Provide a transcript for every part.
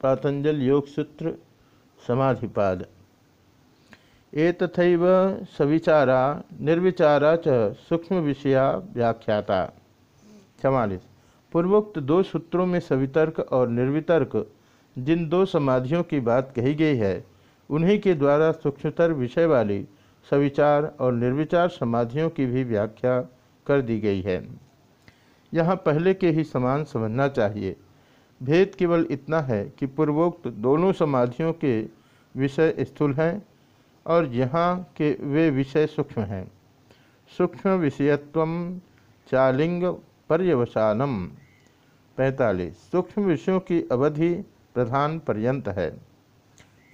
पातंजल योग सूत्र, समाधिपाद। एतथैव सविचारा, निर्विचारा च सूक्ष्म विषया व्याख्याता। चवालीस। पूर्वोक्त दो सूत्रों में सवितर्क और निर्वितर्क, जिन दो समाधियों की बात कही गई है, उन्हीं के द्वारा सूक्ष्मतर विषय वाली सविचार और निर्विचार समाधियों की भी व्याख्या कर दी गई है। यहाँ पहले के ही समान समझना चाहिए। भेद केवल इतना है कि पूर्वोक्त दोनों समाधियों के विषय स्थूल हैं और यहाँ के वे विषय सूक्ष्म हैं। सूक्ष्म विषयत्व चालिंग पर्यवसानम। पैंतालीस। सूक्ष्म विषयों की अवधि प्रधान पर्यंत है।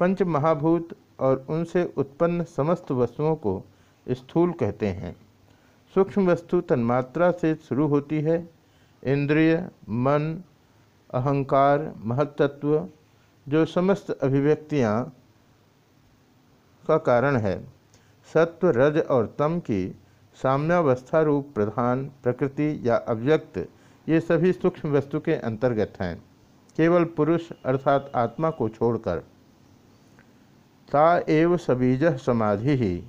पंच महाभूत और उनसे उत्पन्न समस्त वस्तुओं को स्थूल कहते हैं। सूक्ष्म वस्तु तन्मात्रा से शुरू होती है। इंद्रिय, मन अहंकार, महत्त्व, जो समस्त अभिव्यक्तियाँ का कारण है। सत्व, रज और तम की साम्यावस्था रूप, प्रधान, प्रकृति या अव्यक्त, ये सभी सूक्ष्म वस्तु के अंतर्गत हैं। केवल पुरुष अर्थात आत्मा को छोड़कर। ता एव सबीज समाधि ही।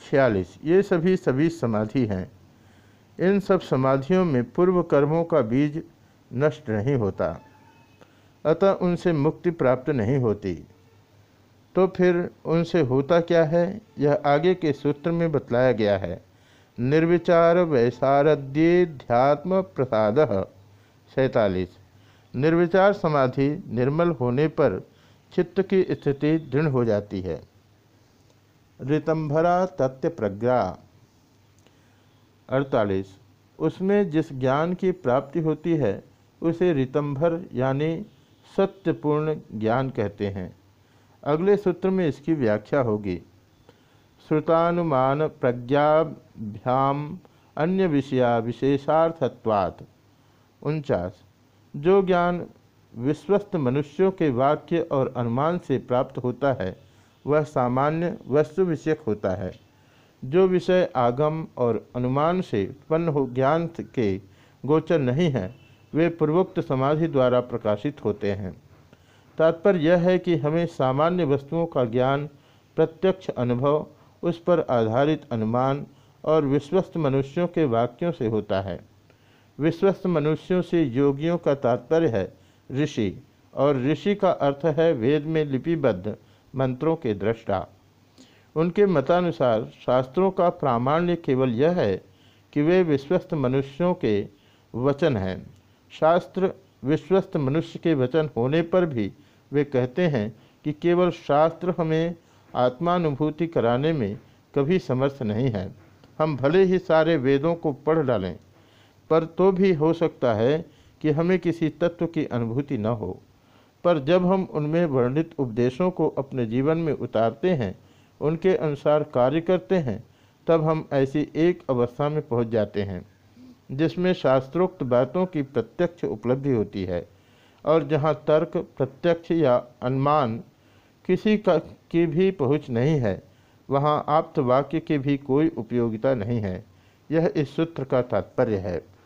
छियालीस। ये सभी सभी समाधि हैं। इन सब समाधियों में पूर्व कर्मों का बीज नष्ट नहीं होता। अतः उनसे मुक्ति प्राप्त नहीं होती। तो फिर उनसे होता क्या है? यह आगे के सूत्र में बतलाया गया है। निर्विचार वैसारद्येध्यात्म प्रसाद। सैतालीस। निर्विचार समाधि निर्मल होने पर चित्त की स्थिति दृढ़ हो जाती है। ऋतंभरा तत्व प्रज्ञा। अड़तालीस। उसमें जिस ज्ञान की प्राप्ति होती है उसे रितंभर यानी सत्यपूर्ण ज्ञान कहते हैं। अगले सूत्र में इसकी व्याख्या होगी। श्रुतानुमान प्रज्ञाभ्याम अन्य विषया विशेषार्थत्वात्। उनचास। जो ज्ञान विश्वस्त मनुष्यों के वाक्य और अनुमान से प्राप्त होता है, वह सामान्य वस्तु विषयक होता है। जो विषय आगम और अनुमान से उत्पन्न हो ज्ञान के गोचर नहीं है वे पूर्वोक्त समाधि द्वारा प्रकाशित होते हैं। तात्पर्य यह है कि हमें सामान्य वस्तुओं का ज्ञान, प्रत्यक्ष अनुभव, उस पर आधारित अनुमान और विश्वस्त मनुष्यों के वाक्यों से होता है। विश्वस्त मनुष्यों से योगियों का तात्पर्य है ऋषि, और ऋषि का अर्थ है वेद में लिपिबद्ध मंत्रों के दृष्टा। उनके मतानुसार शास्त्रों का प्रामाण्य केवल यह है कि वे विश्वस्त मनुष्यों के वचन हैं। शास्त्र विश्वस्त मनुष्य के वचन होने पर भी वे कहते हैं कि केवल शास्त्र हमें आत्मानुभूति कराने में कभी समर्थ नहीं है। हम भले ही सारे वेदों को पढ़ डालें, पर तो भी हो सकता है कि हमें किसी तत्व की अनुभूति न हो। पर जब हम उनमें वर्णित उपदेशों को अपने जीवन में उतारते हैं, उनके अनुसार कार्य करते हैं, तब हम ऐसी एक अवस्था में पहुँच जाते हैं। जिसमें शास्त्रोक्त बातों की प्रत्यक्ष उपलब्धि होती है और जहाँ तर्क, प्रत्यक्ष या अनुमान किसी का, की भी पहुँच नहीं है, वहाँ आप्त वाक्य की भी कोई उपयोगिता नहीं है। यह इस सूत्र का तात्पर्य है।